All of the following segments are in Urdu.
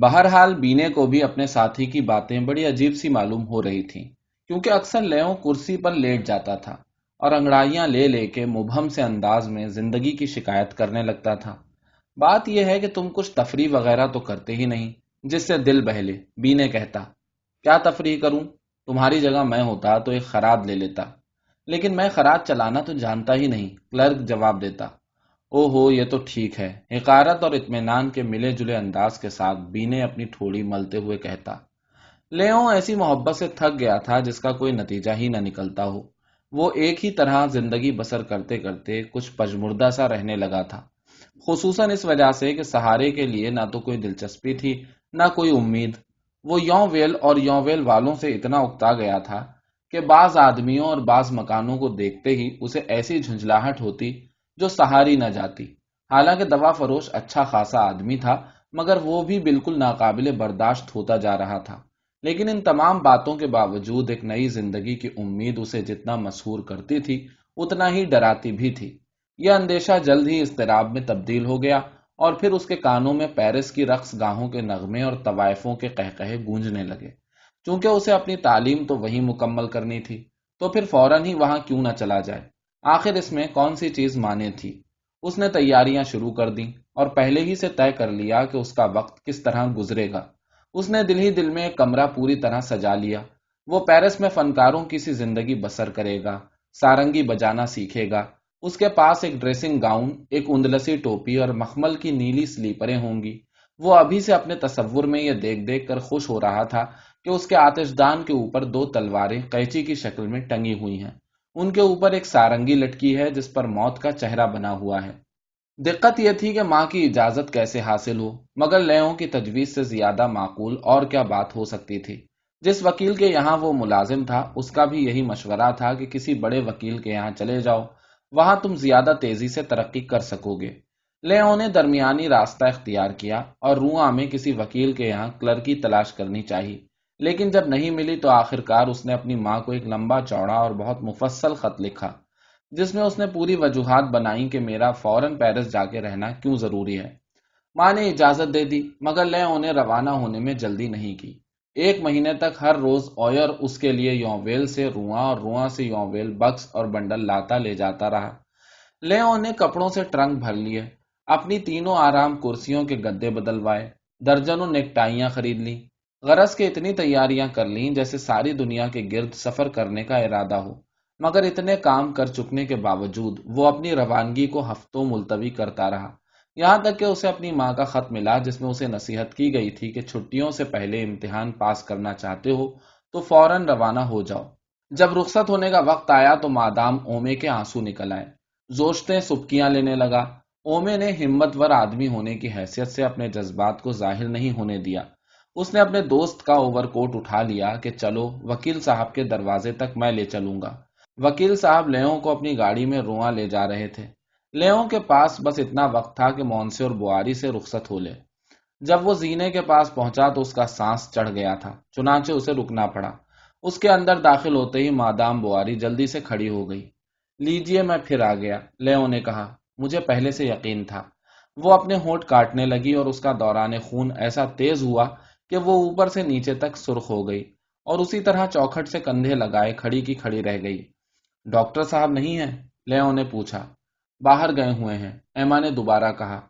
بہرحال بینے کو بھی اپنے ساتھی کی باتیں بڑی عجیب سی معلوم ہو رہی تھیں، کیونکہ اکثر لیوں کرسی پر لیٹ جاتا تھا اور انگڑائیاں لے لے کے مبہم سے انداز میں زندگی کی شکایت کرنے لگتا تھا۔ بات یہ ہے کہ تم کچھ تفریح وغیرہ تو کرتے ہی نہیں، جس سے دل بہلے۔ بینے کہتا، کیا تفریح کروں؟ تمہاری جگہ میں ہوتا تو ایک خراب لے لیتا، لیکن میں خراب چلانا تو جانتا ہی نہیں۔ کلرک جواب دیتا او ہو یہ تو ٹھیک ہے۔ حکارت اور اطمینان کے ملے جلے انداز کے ساتھ بینے اپنی تھوڑی ملتے ہوئے کہتا لیو ایسی محبت سے تھک گیا تھا جس کا کوئی نتیجہ ہی نہ نکلتا ہو۔ وہ ایک ہی طرح زندگی بسر کرتے کرتے کچھ پجمردہ سا رہنے لگا تھا۔ خصوصاً اس وجہ سے کہ سہارے کے لیے نہ تو کوئی دلچسپی تھی، نہ کوئی امید۔ وہ یوں ویل اور یوں ویل والوں سے اتنا اکتا گیا تھا کہ بعض آدمیوں اور بعض مکانوں کو دیکھتے ہی اسے ایسی جھنجلاہٹ ہوتی جو سہاری نہ جاتی۔ حالانکہ دوا فروش اچھا خاصا آدمی تھا، مگر وہ بھی بالکل ناقابل برداشت ہوتا جا رہا تھا۔ لیکن ان تمام باتوں کے باوجود ایک نئی زندگی کی امید اسے جتنا مسحور کرتی تھی، اتنا ہی ڈراتی بھی تھی۔ یہ اندیشہ جلد ہی اضطراب میں تبدیل ہو گیا اور پھر اس کے کانوں میں پیرس کی رقص گاہوں کے نغمے اور طوائفوں کے کہے گونجنے لگے۔ چونکہ اسے اپنی تعلیم تو وہی مکمل کرنی تھی، تو پھر فوراً ہی وہاں کیوں نہ چلا جائے؟ آخر اس میں کون سی چیز مانے تھی؟ اس نے تیاریاں شروع کر دیں اور پہلے ہی سے طے کر لیا کہ اس کا وقت کس طرح گزرے گا۔ اس نے دل ہی دل میں ایک کمرہ پوری طرح سجا لیا۔ وہ پیرس میں فنکاروں کی سی زندگی بسر کرے گا، سارنگی بجانا سیکھے گا۔ اس کے پاس ایک ڈریسنگ گاؤن، ایک اندلسی ٹوپی اور مخمل کی نیلی سلیپریں ہوں گی۔ وہ ابھی سے اپنے تصور میں یہ دیکھ دیکھ کر خوش ہو رہا تھا کہ اس کے آتش دان کے اوپر دو تلواریں قیچی کی شکل میں ٹنگی ہوئی ہیں۔ ان کے اوپر ایک سارنگی لٹکی ہے جس پر موت کا چہرہ بنا ہوا ہے۔ دقت یہ تھی کہ ماں کی اجازت کیسے حاصل ہو، مگر لیوں کی تجویز سے زیادہ معقول اور کیا بات ہو سکتی تھی۔ جس وکیل کے یہاں وہ ملازم تھا، اس کا بھی یہی مشورہ تھا کہ کسی بڑے وکیل کے یہاں چلے جاؤ، وہاں تم زیادہ تیزی سے ترقی کر سکو گے۔ لیوں نے درمیانی راستہ اختیار کیا اور رواں میں کسی وکیل کے یہاں کلرکی تلاش کرنی چاہیے لیکن جب نہیں ملی تو آخر کار اس نے اپنی ماں کو ایک لمبا چوڑا اور بہت مفصل خط لکھا، جس میں اس نے پوری وجوہات بنائی کہ میرا فوراً پیرس جا کے رہنا کیوں ضروری ہے۔ ماں نے اجازت دے دی، مگر لے انہیں روانہ ہونے میں جلدی نہیں کی۔ ایک مہینے تک ہر روز اویر اس کے لیے یوویل سے رواں اور رواں سے یوویل بکس اور بنڈل لاتا لے جاتا رہا۔ لے نے کپڑوں سے ٹرنک بھر لیے، اپنی تینوں آرام کرسیوں کے گدے بدلوائے، درجنوں نیکٹائیاں خرید لی۔ غرض کے اتنی تیاریاں کر لیں جیسے ساری دنیا کے گرد سفر کرنے کا ارادہ ہو، مگر اتنے کام کر چکنے کے باوجود وہ اپنی روانگی کو ہفتوں ملتوی کرتا رہا۔ یہاں تک کہ اسے اپنی ماں کا خط ملا جس میں اسے نصیحت کی گئی تھی کہ چھٹیوں سے پہلے امتحان پاس کرنا چاہتے ہو تو فوراً روانہ ہو جاؤ۔ جب رخصت ہونے کا وقت آیا تو مادام اومے کے آنسو نکل آئے۔ زوشتے سبکیاں لینے لگا۔ اومے نے ہمت ور آدمی ہونے کی حیثیت سے اپنے جذبات کو ظاہر نہیں ہونے دیا۔ اس نے اپنے دوست کا اوور کوٹ اٹھا لیا کہ چلو، وکیل صاحب کے دروازے تک میں لے چلوں گا۔ وکیل صاحب لیوں کو اپنی گاڑی میں رواں لے جا رہے تھے۔ لیوں کے پاس بس اتنا وقت تھا کہ مونسے اور بواری سے رخصت ہو لے۔ جب وہ زینے کے پاس پہنچا تو اس کا سانس چڑھ گیا تھا، چنانچہ اسے رکنا پڑا۔ اس کے اندر داخل ہوتے ہی مادام بواری جلدی سے کھڑی ہو گئی۔ لیجیے میں پھر آ گیا۔ لیوں نے کہا، مجھے پہلے سے یقین تھا۔ وہ اپنے ہونٹ کاٹنے لگی اور اس کا دوران خون ایسا تیز ہوا کہ وہ اوپر سے نیچے تک سرخ ہو گئی اور اسی طرح چوکھٹ سے کندھے لگائے کھڑی کی کھڑی رہ گئی۔ ڈاکٹر صاحب نہیں ہے لیو نے پوچھا۔ باہر گئے ہوئے ہیں، ایما نے دوبارہ کہا۔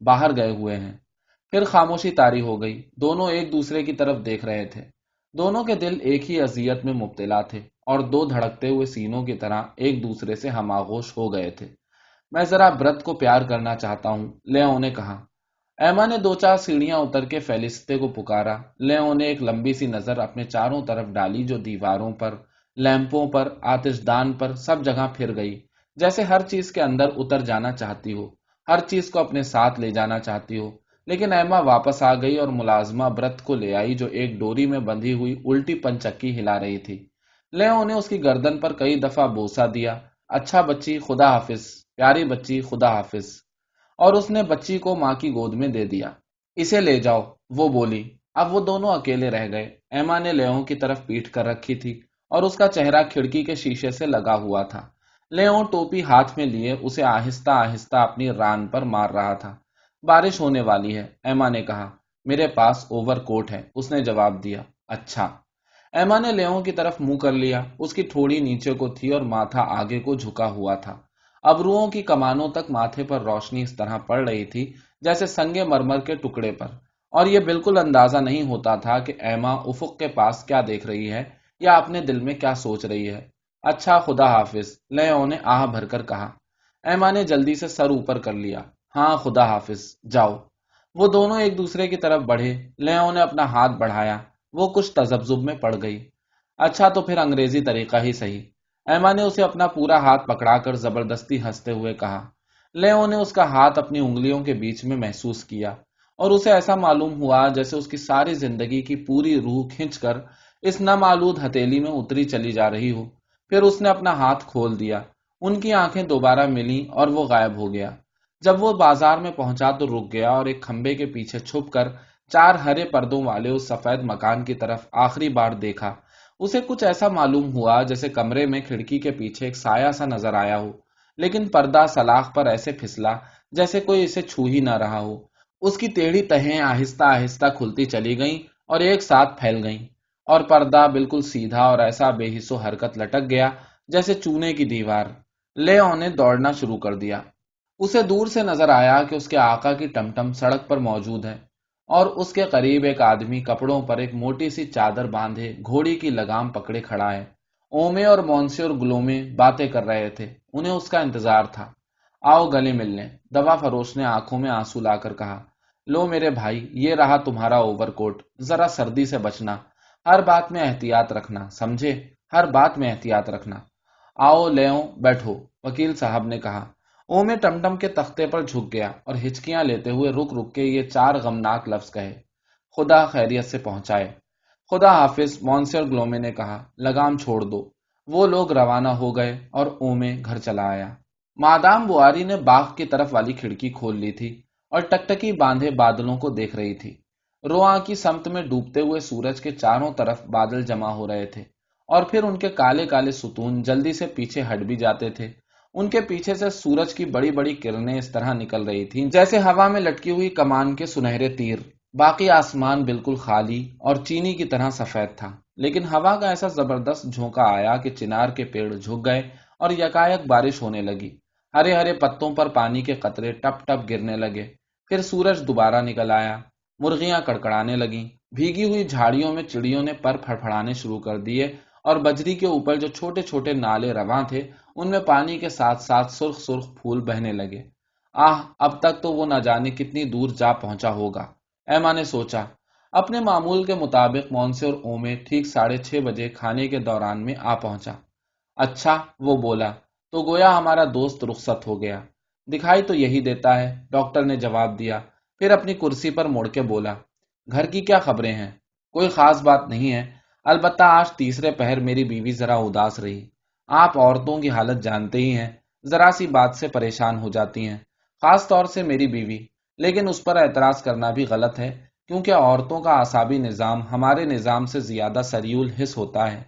باہر گئے ہوئے ہیں۔ پھر خاموشی تاری ہو گئی۔ دونوں ایک دوسرے کی طرف دیکھ رہے تھے۔ دونوں کے دل ایک ہی اذیت میں مبتلا تھے اور دو دھڑکتے ہوئے سینوں کی طرح ایک دوسرے سے ہم آغوش ہو گئے تھے۔ میں ذرا برت کو پیار کرنا چاہتا ہوں لیو نے کہا۔ ایما نے دو چار سیڑھیاں اتر کے فیلستے کو پکارا۔ لیو نے ایک لمبی سی نظر اپنے چاروں طرف ڈالی جو دیواروں پر، لیمپوں پر آتش دان پر سب جگہ پھر گئی۔ جیسے ہر چیز کے اندر اتر جانا چاہتی ہو، ہر چیز کو اپنے ساتھ لے جانا چاہتی ہو۔ لیکن ایما واپس آ گئی اور ملازمہ برت کو لے آئی جو ایک ڈوری میں بندھی ہوئی الٹی پنچکی ہلا رہی تھی۔ لے انہیں اس کی گردن پر کئی دفعہ بوسا دیا۔ اچھا بچی، خدا حافظ۔ پیاری بچی، خدا حافظ۔ اور اس نے بچی کو ماں کی گود میں دے دیا۔ اسے لے جاؤ۔ وہ بولی، اب وہ دونوں اکیلے رہ گئے۔ ایما نے لیوں کی طرف پیٹ کر رکھی تھی اور اس کا چہرہ کھڑکی کے شیشے سے لگا ہوا تھا۔ لیو ٹوپی ہاتھ میں لیے اسے آہستہ آہستہ اپنی ران پر مار رہا تھا۔ بارش ہونے والی ہے، ایما نے کہا۔ میرے پاس اوور کوٹ ہے۔ اس نے جواب دیا۔ اچھا۔ ایما نے لیوں کی طرف منہ کر لیا۔ اس کی تھوڑی نیچے کو تھی اور ماتھا آگے کو جھکا ہوا تھا۔ ابروؤں کی کمانوں تک ماتھے پر روشنی اس طرح پڑ رہی تھی جیسے سنگے مرمر کے ٹکڑے پر۔ اور یہ بالکل اندازہ نہیں ہوتا تھا کہ ایما افق کے پاس کیا دیکھ رہی ہے یا اپنے دل میں کیا سوچ رہی ہے۔ اچھا خدا حافظ لیوں نے آہ بھر کر کہا۔ ایما نے جلدی سے سر اوپر کر لیا۔ ہاں خدا حافظ، جاؤ۔ وہ دونوں ایک دوسرے کی طرف بڑھے۔ لیوں نے اپنا ہاتھ بڑھایا۔ وہ کچھ تذبذب میں پڑ گئی۔ اچھا تو پھر انگریزی طریقہ ہی صحیح۔ ایما نے اسے اپنا پورا ہاتھ پکڑا کر زبردستی ہنستے ہوئے کہا لیوں نے اس کا ہاتھ اپنی انگلیوں کے بیچ میں محسوس کیا اور اسے ایسا معلوم ہوا جیسے اس کی ساری زندگی کی پوری روح کھنچ کر اس نامالود ہتیلی میں اتری چلی جا رہی ہو۔ پھر اس نے اپنا ہاتھ کھول دیا۔ ان کی آنکھیں دوبارہ ملی اور وہ غائب ہو گیا۔ جب وہ بازار میں پہنچا تو رک گیا اور ایک کھمبے کے پیچھے چھپ کر چار ہرے پردوں والے اس سفید مکان کی طرف آخری بار دیکھا۔ اسے کچھ ایسا معلوم ہوا جیسے کمرے میں کھڑکی کے پیچھے ایک سایہ سا نظر آیا ہو، لیکن پردہ سلاخ پر ایسے پھسلا جیسے کوئی اسے چھو ہی نہ رہا ہو۔ اس کی ٹیڑھی تہیں آہستہ آہستہ کھلتی چلی گئیں اور ایک ساتھ پھیل گئیں۔ اور پردہ بالکل سیدھا اور ایسا بے حص و حرکت لٹک گیا جیسے چونے کی دیوار۔ لے نے دوڑنا شروع کر دیا۔ اسے دور سے نظر آیا کہ اس کے آقا کی ٹمٹم سڑک پر موجود ہے۔ اور اس کے قریب ایک آدمی کپڑوں پر ایک موٹی سی چادر باندھے، گھوڑی کی لگام پکڑے کھڑا ہے۔ اومے اور مونسے اور گلومے باتیں کر رہے تھے۔ انہیں اس کا انتظار تھا۔ آؤ گلے ملنے۔ دوا فروش نے آنکھوں میں آنسو لا کر کہا، لو میرے بھائی، یہ رہا تمہارا اوور کوٹ۔ ذرا سردی سے بچنا۔ ہر بات میں احتیاط رکھنا، سمجھے؟ ہر بات میں احتیاط رکھنا۔ آؤ لے بیٹھو۔ وکیل صاحب نے کہا اومے ٹمٹم کے تختے پر جھک گیا اور ہچکیاں لیتے ہوئے رک رک کے یہ چار غمناک لفظ کہے۔ خدا خیریت سے پہنچائے۔ خدا حافظ مونسر گلومے نے کہا، لگام چھوڑ دو۔ وہ لوگ روانہ ہو گئے اور اومے گھر چلا آیا۔ مادام بواری نے باغ کی طرف والی کھڑکی کھول لی تھی اور ٹکٹکی باندھے بادلوں کو دیکھ رہی تھی۔ رواں کی سمت میں ڈوبتے ہوئے سورج کے چاروں طرف بادل جمع ہو رہے تھے اور پھر ان کے کالے کالے ستون جلدی سے پیچھے ہٹ بھی جاتے تھے۔ ان کے پیچھے سے سورج کی بڑی بڑی کرنیں اس طرح نکل رہی تھیں، جیسے ہوا میں لٹکی ہوئی کمان کے سنہرے تیر۔ باقی آسمان بالکل خالی اور چینی کی طرح سفید تھا۔ لیکن ہوا کا ایسا زبردست جھونکا آیا کہ چنار کے پیڑ جھک گئے اور یکایک بارش ہونے لگی۔ ہرے ہرے پتوں پر پانی کے قطرے ٹپ ٹپ گرنے لگے۔ پھر سورج دوبارہ نکل آیا۔ مرغیاں کڑکڑانے لگیں۔ بھیگی ہوئی جھاڑیوں میں چڑیوں نے پر پھڑپڑانے شروع کر دیے اور بجری کے اوپر جو چھوٹے چھوٹے نالے رواں تھے ان میں پانی کے ساتھ ساتھ سرخ سرخ پھول بہنے لگے۔ آہ، اب تک تو وہ نہ جانے کتنی دور جا پہنچا ہوگا۔ ایما نے سوچا۔ اپنے معمول کے مطابق مونسے اور اومے ٹھیک ساڑھے چھ بجے کھانے کے دوران میں آ پہنچا۔ اچھا وہ بولا۔ تو گویا ہمارا دوست رخصت ہو گیا۔ دکھائی تو یہی دیتا ہے، ڈاکٹر نے جواب دیا۔ پھر اپنی کرسی پر مڑ کے بولا۔ گھر کی کیا خبریں ہیں؟ کوئی خاص بات نہیں ہے۔ البتہ آج تیسرے پہر میری بیوی ذرا اداس رہی۔ آپ عورتوں کی حالت جانتے ہی ہیں، ذرا سی بات سے پریشان ہو جاتی ہیں۔ خاص طور سے میری بیوی، لیکن اس پر اعتراض کرنا بھی غلط ہے، کیونکہ عورتوں کا آسابی نظام ہمارے نظام سے زیادہ سریول حص ہوتا ہے۔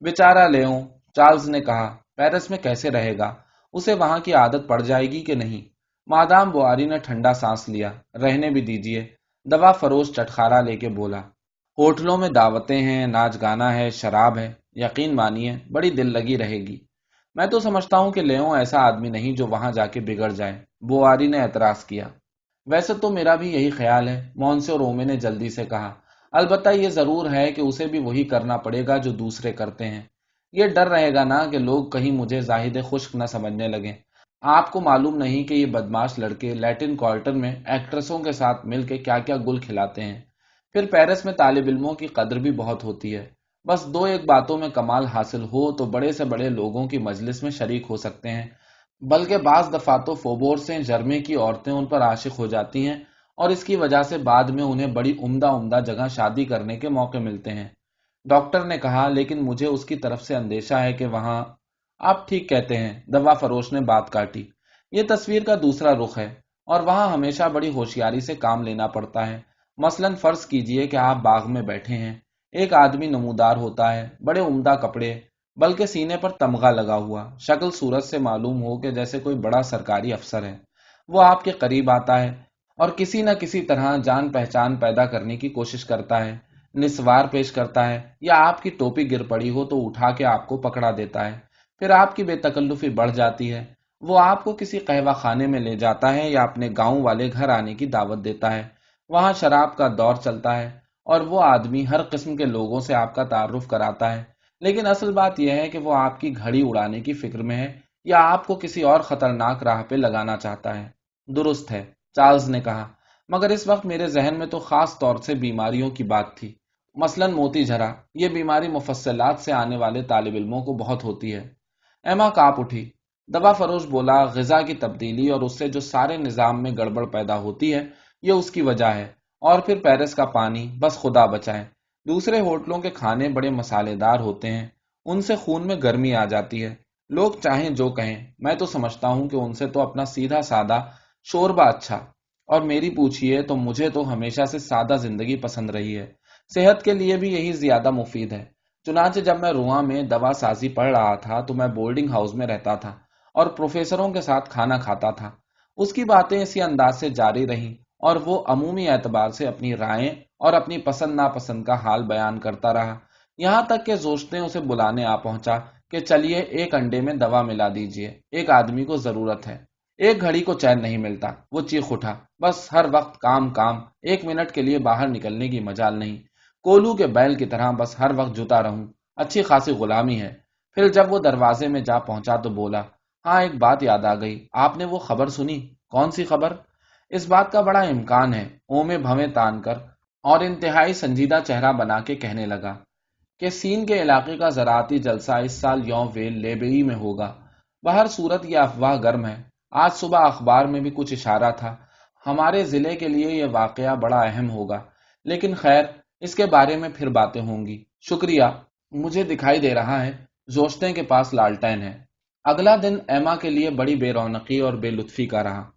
بیچارہ لیوں، چارلز نے کہا، پیرس میں کیسے رہے گا؟ اسے وہاں کی عادت پڑ جائے گی کہ نہیں؟ مادام بواری نے ٹھنڈا سانس لیا، رہنے بھی دیجیے دوا فروش چٹخارا لے کے بولا، ہوٹلوں میں دعوتیں ہیں، ناچ گانا ہے، شراب ہے۔ یقین مانیے، بڑی دل لگی رہے گی۔ میں تو سمجھتا ہوں کہ لیوں ایسا آدمی نہیں جو وہاں جا کے بگڑ جائے۔ بواری نے اعتراض کیا۔ ویسے تو میرا بھی یہی خیال ہے مونسے اور اومے نے جلدی سے کہا۔ البتہ یہ ضرور ہے کہ اسے بھی وہی کرنا پڑے گا جو دوسرے کرتے ہیں۔ یہ ڈر رہے گا نا کہ لوگ کہیں مجھے زاہد خشک نہ سمجھنے لگے آپ کو معلوم نہیں کہ یہ بدماش لڑکے لیٹن کوارٹر میں ایکٹریسوں کے ساتھ مل کے کیا کیا گل کھلاتے ہیں۔ پھر پیرس میں طالب علموں کی قدر بھی بہت ہوتی ہے۔ بس دو ایک باتوں میں کمال حاصل ہو تو بڑے سے بڑے لوگوں کی مجلس میں شریک ہو سکتے ہیں۔ بلکہ بعض دفعہ تو فوبور سے جرمے کی عورتیں ان پر عاشق ہو جاتی ہیں اور اس کی وجہ سے بعد میں انہیں بڑی عمدہ عمدہ جگہ شادی کرنے کے موقع ملتے ہیں۔ ڈاکٹر نے کہا، لیکن مجھے اس کی طرف سے اندیشہ ہے کہ وہاں آپ ٹھیک کہتے ہیں، دوا فروش نے بات کاٹی۔ یہ تصویر کا دوسرا رخ ہے اور وہاں ہمیشہ بڑی ہوشیاری سے کام لینا پڑتا ہے۔ مثلا فرض کیجیے کہ آپ باغ میں بیٹھے ہیں۔ ایک آدمی نمودار ہوتا ہے، بڑے عمدہ کپڑے، بلکہ سینے پر تمغہ لگا ہوا۔ شکل صورت سے معلوم ہو کہ جیسے کوئی بڑا سرکاری افسر ہے۔ وہ آپ کے قریب آتا ہے اور کسی نہ کسی طرح جان پہچان پیدا کرنے کی کوشش کرتا ہے، نسوار پیش کرتا ہے، یا آپ کی ٹوپی گر پڑی ہو تو اٹھا کے آپ کو پکڑا دیتا ہے۔ پھر آپ کی بے تکلفی بڑھ جاتی ہے۔ وہ آپ کو کسی قہوہ خانے میں لے جاتا ہے یا اپنے گاؤں والے گھر آنے کی دعوت دیتا ہے۔ وہاں شراب کا دور چلتا ہے۔ اور وہ آدمی ہر قسم کے لوگوں سے آپ کا تعارف کراتا ہے۔ لیکن اصل بات یہ ہے کہ وہ آپ کی گھڑی اڑانے کی فکر میں ہے یا آپ کو کسی اور خطرناک راہ پہ لگانا چاہتا ہے۔ درست ہے، چارلز نے کہا۔ مگر اس وقت میرے ذہن میں تو خاص طور سے بیماریوں کی بات تھی۔ مثلا موتی جھرا، یہ بیماری مفصلات سے آنے والے طالب علموں کو بہت ہوتی ہے۔ ایما کاپ اٹھی۔ دوا فروش بولا، غذا کی تبدیلی اور اس سے جو سارے نظام میں گڑبڑ پیدا ہوتی ہے، یہ اس کی وجہ ہے۔ اور پھر پیرس کا پانی، بس خدا بچائے دوسرے ہوٹلوں کے کھانے بڑے مسالے دار ہوتے ہیں۔ ان سے خون میں گرمی آ جاتی ہے۔ لوگ چاہیں جو کہیں، میں تو سمجھتا ہوں کہ ان سے تو اپنا سیدھا سادہ شوربا اچھا۔ اور میری پوچھئے تو مجھے تو ہمیشہ سے سادہ زندگی پسند رہی ہے۔ صحت کے لیے بھی یہی زیادہ مفید ہے۔ چنانچہ جب میں رواں میں دوا سازی پڑھ رہا تھا تو میں بورڈنگ ہاؤس میں رہتا تھا اور پروفیسروں کے ساتھ کھانا کھاتا تھا۔ اس کی باتیں اسی انداز سے جاری رہیں۔ اور وہ عمومی اعتبار سے اپنی رائے اور اپنی پسند ناپسند کا حال بیان کرتا رہا۔ یہاں تک کہ زوشت نے اسے بلانے آ پہنچا کہ چلیے ایک انڈے میں دوا ملا دیجیے، ایک آدمی کو ضرورت ہے۔ ایک گھڑی کو چین نہیں ملتا، وہ چیخ اٹھا۔ بس ہر وقت کام کام، ایک منٹ کے لیے باہر نکلنے کی مجال نہیں۔ کولو کے بیل کی طرح بس ہر وقت جتا رہوں۔ اچھی خاصی غلامی ہے۔ پھر جب وہ دروازے میں جا پہنچا تو بولا ہاں ایک بات یاد آ گئی۔ آپ نے وہ خبر سنی؟ کون سی خبر؟ اس بات کا بڑا امکان ہے۔ اومے بھویں تان کر اور انتہائی سنجیدہ چہرہ بنا کے کہنے لگا کہ سین کے علاقے کا زراعتی جلسہ اس سال یوم ویل لیبئی میں ہوگا۔ بہر صورت یہ افواہ گرم ہے۔ آج صبح اخبار میں بھی کچھ اشارہ تھا۔ ہمارے ضلع کے لیے یہ واقعہ بڑا اہم ہوگا۔ لیکن خیر، اس کے بارے میں پھر باتیں ہوں گی۔ شکریہ۔ مجھے دکھائی دے رہا ہے۔ زوشتے کے پاس لالٹین ہے۔ اگلا دن ایما کے لیے بڑی بے رونقی اور بے لطفی کا رہا۔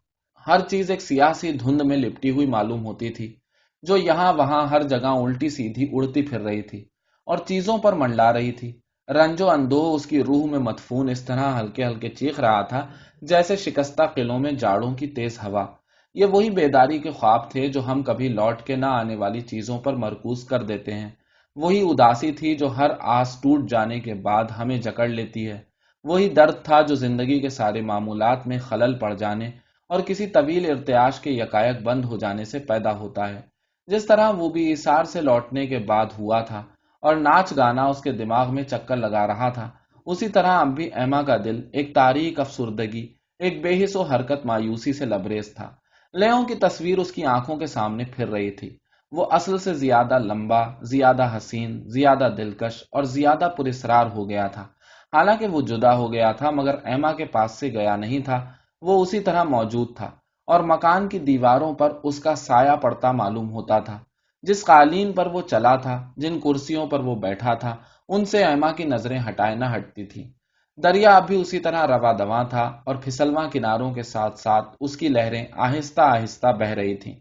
ہر چیز ایک سیاسی دھند میں لپٹی ہوئی معلوم ہوتی تھی، جو یہاں وہاں ہر جگہ الٹی سیدھی اڑتی پھر رہی تھی اور چیزوں پر منڈلا رہی تھی۔ رنجو اندو اس کی روح میں مدفون اس طرح ہلکے ہلکے چیخ رہا تھا جیسے شکستہ قلعوں میں جاڑوں کی تیز ہوا۔ یہ وہی بیداری کے خواب تھے جو ہم کبھی لوٹ کے نہ آنے والی چیزوں پر مرکوز کر دیتے ہیں۔ وہی اداسی تھی جو ہر آس ٹوٹ جانے کے بعد ہمیں جکڑ لیتی ہے۔ وہی درد تھا جو زندگی کے سارے معمولات میں خلل پڑ جانے اور کسی طویل ارتیاش کے یکایک بند ہو جانے سے پیدا ہوتا ہے۔ جس طرح وہ بھی اثار سے لوٹنے کے بعد ہوا تھا اور ناچ گانا اس کے دماغ میں چکر لگا رہا تھا، اسی طرح اب بھی ایما کا دل ایک تاریخ افسردگی، ایک بے حص و حرکت مایوسی سے لبریز تھا۔ لیوں کی تصویر اس کی آنکھوں کے سامنے پھر رہی تھی۔ وہ اصل سے زیادہ لمبا، زیادہ حسین، زیادہ دلکش اور زیادہ پرسرار ہو گیا تھا۔ حالانکہ وہ جدا ہو گیا تھا، مگر ایما کے پاس سے گیا نہیں تھا۔ وہ اسی طرح موجود تھا اور مکان کی دیواروں پر اس کا سایہ پڑتا معلوم ہوتا تھا۔ جس قالین پر وہ چلا تھا، جن کرسیوں پر وہ بیٹھا تھا، ان سے ایما کی نظریں ہٹائے نہ ہٹتی تھی دریا اب بھی اسی طرح روا دواں تھا اور پھسلواں کناروں کے ساتھ ساتھ اس کی لہریں آہستہ آہستہ بہ رہی تھیں۔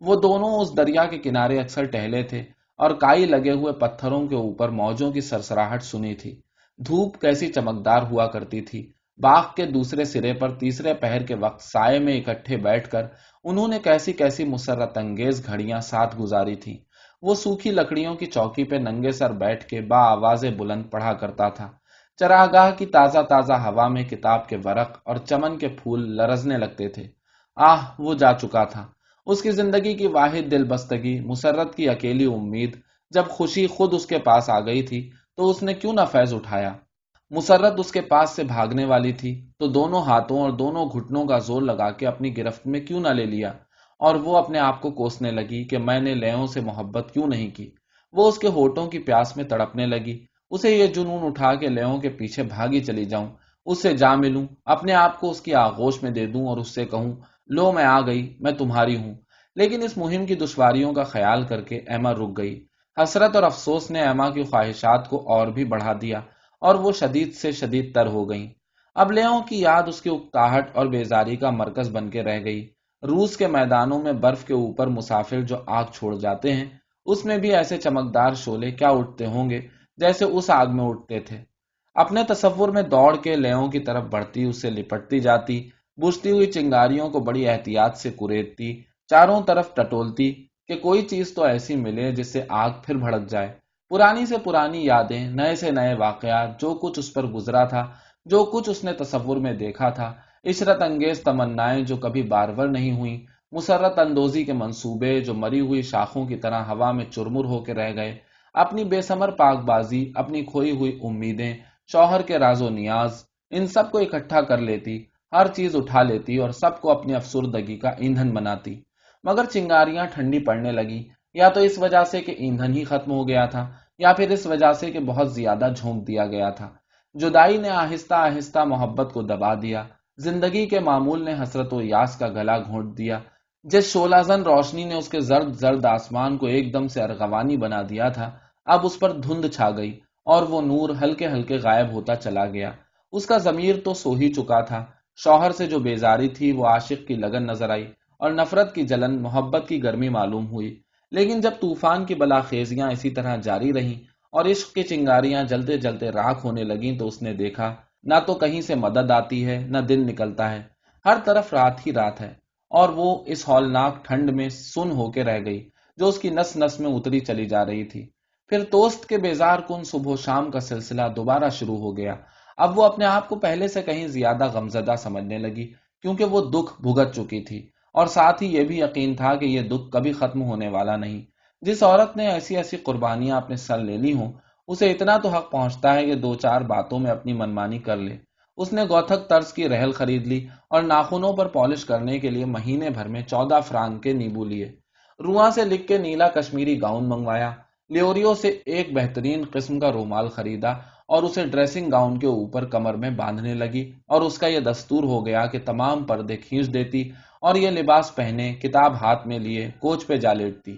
وہ دونوں اس دریا کے کنارے اکثر ٹہلے تھے اور کائی لگے ہوئے پتھروں کے اوپر موجوں کی سرسراہٹ سنی تھی۔ دھوپ کیسی چمکدار ہوا کرتی تھی۔ باغ کے دوسرے سرے پر تیسرے پہر کے وقت سائے میں اکٹھے بیٹھ کر انہوں نے کیسی کیسی مسرت انگیز گھڑیاں ساتھ گزاری تھی وہ سوکھی لکڑیوں کی چوکی پہ ننگے سر بیٹھ کے با آواز بلند پڑھا کرتا تھا۔ چراگاہ کی تازہ تازہ ہوا میں کتاب کے ورق اور چمن کے پھول لرزنے لگتے تھے۔ آہ، وہ جا چکا تھا۔ اس کی زندگی کی واحد دل بستگی مسرت کی اکیلی امید، جب خوشی خود اس کے پاس آ گئی تھی تو اس نے کیوں نہ فیض اٹھایا؟ مسرت اس کے پاس سے بھاگنے والی تھی تو دونوں ہاتھوں اور دونوں گھٹنوں کا زور لگا کے اپنی گرفت میں کیوں نہ لے لیا اور وہ اپنے آپ کو کوسنے لگی کہ میں نے لیوں سے محبت کیوں نہیں کی۔ وہ اس کے ہوٹوں کی پیاس میں تڑپنے لگی۔ اسے یہ جنون اٹھا کے لیوں کے پیچھے بھاگی چلی جاؤں۔ اس سے جا ملوں، اپنے آپ کو اس کی آغوش میں دے دوں اور اس سے کہوں، لو، میں آ گئی، میں تمہاری ہوں۔ لیکن اس مہم کی دشواریوں کا خیال کر کے ایما رک گئی۔ حسرت اور افسوس نے ایما کی خواہشات کو اور بھی بڑھا دیا۔ اور وہ شدید سے شدید تر ہو گئیں۔ اب لیوں کی یاد اس کی اکتاہٹ اور بیزاری کا مرکز بن کے رہ گئی۔ روس کے میدانوں میں برف کے اوپر مسافر جو آگ چھوڑ جاتے ہیں، اس میں بھی ایسے چمکدار شولے کیا اٹھتے ہوں گے جیسے اس آگ میں اٹھتے تھے۔ اپنے تصور میں دوڑ کے لیوں کی طرف بڑھتی اسے لپٹتی جاتی، بجھتی ہوئی چنگاریوں کو بڑی احتیاط سے کریدتی چاروں طرف ٹٹولتی کہ کوئی چیز تو ایسی ملے جس سے آگ پھر بھڑک جائے۔ پرانی سے پرانی یادیں، نئے سے نئے واقعات، جو کچھ اس پر گزرا تھا، جو کچھ اس نے تصور میں دیکھا تھا، عشرت انگیز تمنائیں جو کبھی بارور نہیں ہوئی مسرت اندوزی کے منصوبے جو مری ہوئی شاخوں کی طرح ہوا میں چرمر ہو کے رہ گئے، اپنی بے سمر پاک بازی، اپنی کھوئی ہوئی امیدیں، شوہر کے راز و نیاز، ان سب کو اکٹھا کر لیتی، ہر چیز اٹھا لیتی اور سب کو اپنی افسردگی کا ایندھن بناتی۔ مگر چنگاریاں ٹھنڈی پڑنے لگی یا تو اس وجہ سے کہ ایندھن ہی ختم ہو گیا تھا، یا پھر اس وجہ سے کہ بہت زیادہ جھونک دیا گیا تھا۔ جدائی نے آہستہ آہستہ محبت کو دبا دیا۔ زندگی کے معمول نے حسرت و یاس کا گلا گھونٹ دیا۔ جس شولہ زن روشنی نے اس کے زرد زرد آسمان کو ایک دم سے ارغوانی بنا دیا تھا، اب اس پر دھند چھا گئی اور وہ نور ہلکے ہلکے غائب ہوتا چلا گیا۔ اس کا ضمیر تو سو ہی چکا تھا۔ شوہر سے جو بیزاری تھی، وہ عاشق کی لگن نظر آئی اور نفرت کی جلن، محبت کی گرمی معلوم ہوئی۔ لیکن جب طوفان کی بلا خیزیاں اسی طرح جاری رہیں اور عشق کی چنگاریاں جلتے جلتے راکھ ہونے لگیں تو اس نے دیکھا، نہ تو کہیں سے مدد آتی ہے، نہ دن نکلتا ہے۔ ہر طرف رات ہی رات ہے اور وہ اس ہولناک ٹھنڈ میں سن ہو کے رہ گئی، جو اس کی نس نس میں اتری چلی جا رہی تھی۔ پھر توست کے بیزار کن صبح و شام کا سلسلہ دوبارہ شروع ہو گیا۔ اب وہ اپنے آپ کو پہلے سے کہیں زیادہ غمزدہ سمجھنے لگی، کیونکہ وہ دکھ بھگت چکی تھی۔ اور ساتھ ہی یہ بھی یقین تھا کہ یہ دکھ کبھی ختم ہونے والا نہیں۔ جس عورت نے ایسی ایسی قربانیاں اپنے سر لے لی ہوں، اسے اتنا تو حق پہنچتا ہے کہ دو چار باتوں میں اپنی منمانی کر لے۔ اس نے گوتھک طرز کی رحل خرید لی اور ناخنوں پر پالش کرنے کے لیے مہینے بھر میں چودہ فرانک کے نیبو لیے۔ رواں سے لکھ کے نیلا کشمیری گاؤن منگوایا۔ لیوریو سے ایک بہترین قسم کا رومال خریدا اور اسے ڈریسنگ گاؤن کے اوپر کمر میں باندھنے لگی اور اس کا یہ دستور ہو گیا کہ تمام پردے کھینچ دیتی اور یہ لباس پہنے، کتاب ہاتھ میں لیے، کوچ پہ جا لیٹتی۔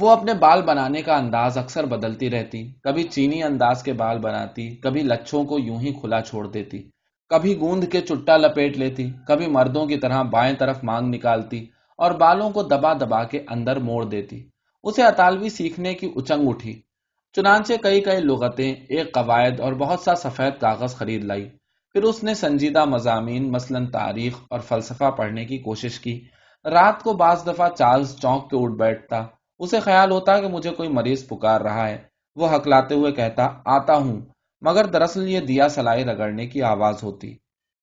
وہ اپنے بال بنانے کا انداز اکثر بدلتی رہتی۔ کبھی چینی انداز کے بال بناتی، کبھی لچھوں کو یوں ہی کھلا چھوڑ دیتی۔ کبھی گوند کے چٹا لپیٹ لیتی، کبھی مردوں کی طرح بائیں طرف مانگ نکالتی اور بالوں کو دبا دبا کے اندر موڑ دیتی۔ اسے اطالوی سیکھنے کی اچنگ اٹھی۔ چنانچہ کئی کئی لغتیں، ایک قواعد اور بہت سا سفید کاغذ خرید لائی۔ پھر اس نے سنجیدہ مضامین، مثلا تاریخ اور فلسفہ پڑھنے کی کوشش کی۔ رات کو بعض دفعہ چارلز چونک کے اٹھ بیٹھتا۔ اسے خیال ہوتا کہ مجھے کوئی مریض پکار رہا ہے۔ وہ حکلاتے ہوئے کہتا، آتا ہوں، مگر دراصل یہ دیا سلائی رگڑنے کی آواز ہوتی۔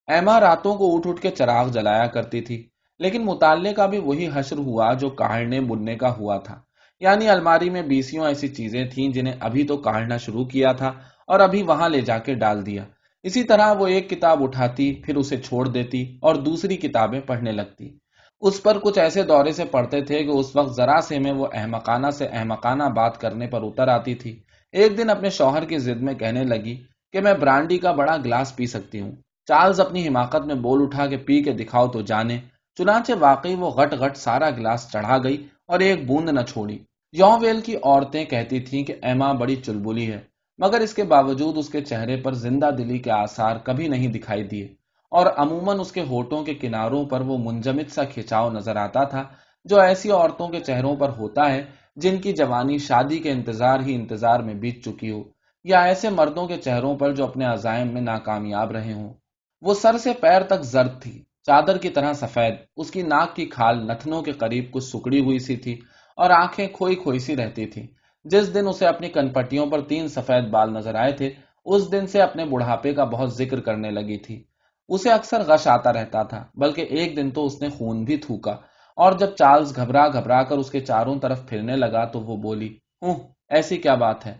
ایما راتوں کو اٹھ اٹھ کے چراغ جلایا کرتی تھی، لیکن مطالعے کا بھی وہی حشر ہوا جو کاڑنے بننے کا ہوا تھا۔ یعنی الماری میں بیسیوں ایسی چیزیں تھیں جنہیں ابھی تو کاڑنا شروع کیا تھا اور ابھی وہاں لے جا کے ڈال دیا۔ اسی طرح وہ ایک کتاب اٹھاتی، پھر اسے چھوڑ دیتی اور دوسری کتابیں پڑھنے لگتی۔ اس پر کچھ ایسے دورے سے پڑھتے تھے کہ اس وقت ذرا سے میں وہ احمقانہ سے احمقانہ بات کرنے پر اتر آتی تھی۔ ایک دن اپنے شوہر کی ضد میں کہنے لگی کہ میں برانڈی کا بڑا گلاس پی سکتی ہوں۔ چارلز اپنی حماقت میں بول اٹھا کے پی کے دکھاؤ تو جانے۔ چنانچہ واقعی وہ غٹ غٹ سارا گلاس چڑھا گئی اور ایک بوند نہ چھوڑی۔ یوں ویل کی عورتیں کہتی تھیں کہ ایما بڑی چلبلی ہے۔ مگر اس کے باوجود اس کے چہرے پر زندہ دلی کے آثار کبھی نہیں دکھائی دیے اور عموماً اس کے ہوٹوں کے کناروں پر وہ منجمد سا کھچاؤ نظر آتا تھا جو ایسی عورتوں کے چہروں پر ہوتا ہے جن کی جوانی شادی کے انتظار ہی انتظار میں بیت چکی ہو یا ایسے مردوں کے چہروں پر جو اپنے عزائم میں ناکامیاب رہے ہوں۔ وہ سر سے پیر تک زرد تھی، چادر کی طرح سفید، اس کی ناک کی کھال نتنوں کے قریب کچھ سکڑی ہوئی سی تھی اور آنکھیں کھوئی کھوئی سی رہتی تھی جس دن اسے اپنی کنپٹیوں پر تین سفید بال نظر آئے تھے، اس دن سے اپنے بڑھاپے کا بہت ذکر کرنے لگی تھی۔ اسے اکثر غش آتا رہتا تھا، بلکہ ایک دن تو اس نے خون بھی تھوکا۔ اور جب چارلز گھبرا گھبرا کر اس کے چاروں طرف پھرنے لگا تو وہ بولی ہوں ایسی کیا بات ہے؟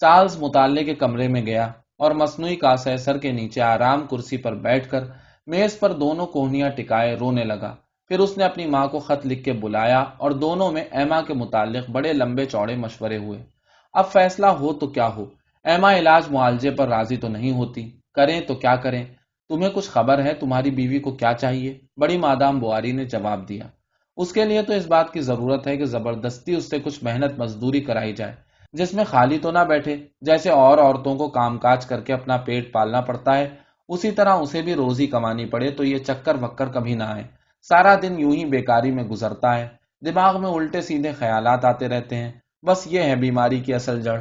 چارلز مطالعے کے کمرے میں گیا اور مصنوعی کاسے سر کے نیچے آرام کرسی پر بیٹھ کر میز پر دونوں کوہنیاں ٹکائے رونے لگا۔ پھر اس نے اپنی ماں کو خط لکھ کے بلایا اور دونوں میں ایما کے متعلق بڑے لمبے چوڑے مشورے ہوئے۔ اب فیصلہ ہو تو کیا ہو؟ ایما علاج معالجے پر راضی تو نہیں ہوتی۔ کریں تو کیا کریں؟ تمہیں کچھ خبر ہے؟ تمہاری بیوی کو کیا چاہیے؟ بڑی مادام بواری نے جواب دیا۔ اس کے لیے تو اس بات کی ضرورت ہے کہ زبردستی اس سے کچھ محنت مزدوری کرائی جائے، جس میں خالی تو نہ بیٹھے، جیسے اور عورتوں کو کام کاج کر کے اپنا پیٹ پالنا پڑتا ہے۔ اسی طرح اسے بھی روزی کمانی پڑے تو یہ چکر وکر کبھی نہ آئے۔ سارا دن یوں ہی بیکاری میں گزرتا ہے۔ دماغ میں الٹے سیدھے خیالات آتے رہتے ہیں۔ بس یہ ہے بیماری کی اصل جڑ۔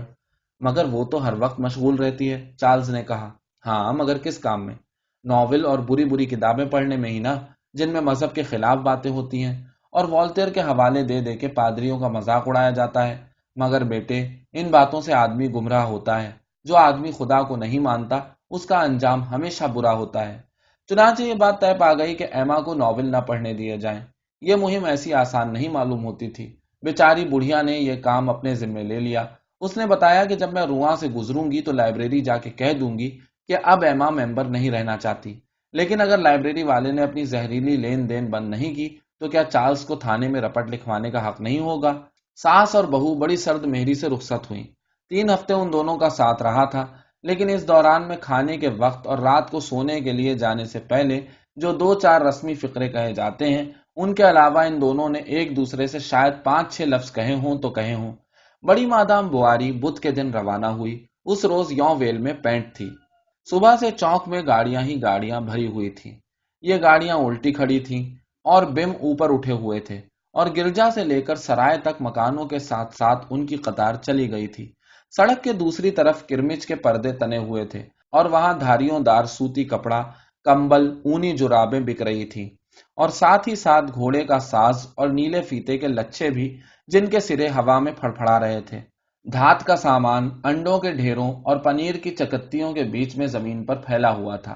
مگر وہ تو ہر وقت مشغول رہتی ہے، چارلز نے کہا۔ ہاں مگر کس کام میں؟ ناول اور بری بری کتابیں پڑھنے میں ہی نا، جن میں مذہب کے خلاف باتیں ہوتی ہیں۔ اور والتیر کے حوالے دے دے کے پادریوں کا مذاق اڑایا جاتا ہے۔ مگر بیٹے، ان باتوں سے آدمی گمراہ ہوتا ہے۔ جو آدمی خدا کو نہیں مانتا، اس کا انجام ہمیشہ برا ہوتا ہے۔ چنانچہ یہ بات طے پا گئی کہ ایما کو ناول نہ پڑھنے دیے جائیں۔ یہ مہم ایسی آسان نہیں معلوم ہوتی تھی۔ بیچاری بڑھیا نے یہ کام اپنے ذمے لے لیا۔ اس نے بتایا کہ جب میں رواں سے گزروں گی تو لائبریری جا کے کہہ دوں گی کہ اب ایما ممبر نہیں رہنا چاہتی۔ لیکن اگر لائبریری والے نے اپنی زہریلی لین دین بند نہیں کی تو کیا چارلز کو تھانے میں رپٹ لکھوانے کا حق نہیں ہوگا؟ ساس اور بہو بڑی سرد مہری سے رخصت ہوئی تین ہفتے ان دونوں کا ساتھ رہا تھا۔ لیکن اس دوران میں کھانے کے وقت اور رات کو سونے کے لیے جانے سے پہلے جو دو چار رسمی فکرے کہے جاتے ہیں، ان کے علاوہ ان دونوں نے ایک دوسرے سے شاید پانچ چھ لفظ کہے ہوں تو کہے ہوں۔ بڑی مادام بواری بدھ کے دن روانہ ہوئی، اس روز یوں ویل میں پینٹ تھی۔ صبح سے چوک میں گاڑیاں ہی گاڑیاں بھری ہوئی تھیں۔ یہ گاڑیاں الٹی کھڑی تھیں اور بم اوپر اٹھے ہوئے تھے اور گرجا سے لے کر سرائے تک مکانوں کے ساتھ ساتھ ان کی قطار چلی گئی تھی۔ سڑک کے دوسری طرف کرمچ کے پردے تنے ہوئے تھے اور وہاں دھاریوں دار سوتی کپڑا، کمبل، اونی جرابیں بک رہی تھی اور ساتھ ہی ساتھ گھوڑے کا ساز اور نیلے فیتے کے لچھے بھی جن کے سرے ہوا میں پھڑپڑا رہے تھے۔ دھات کا سامان انڈوں کے ڈھیروں اور پنیر کی چکتیوں کے بیچ میں زمین پر پھیلا ہوا تھا